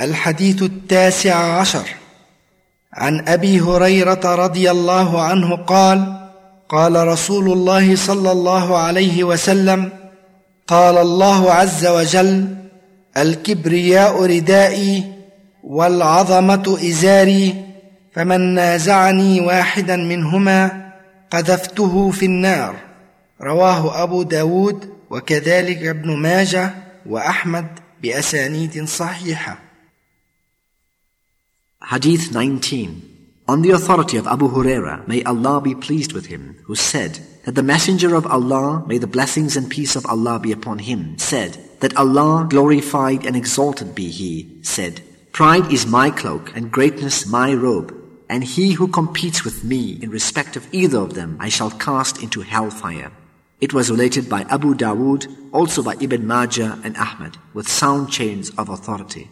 الحديث التاسع عشر. عن أبي هريرة رضي الله عنه قال قال رسول الله صلى الله عليه وسلم قال الله عز وجل الكبرياء ردائي والعظمة إزاري فمن نازعني واحدا منهما قذفته في النار. رواه أبو داود وكذلك ابن ماجه وأحمد بأسانيد صحيحة. Hadith 19 On the authority of Abu Huraira, may Allah be pleased with him, who said that the Messenger of Allah, may the blessings and peace of Allah be upon him, said that Allah, glorified and exalted be He, said, Pride is my cloak and greatness my robe, and he who competes with me in respect of either of them I shall cast into hellfire. It was related by Abu Dawood, also by Ibn Majah and Ahmad, with sound chains of authority.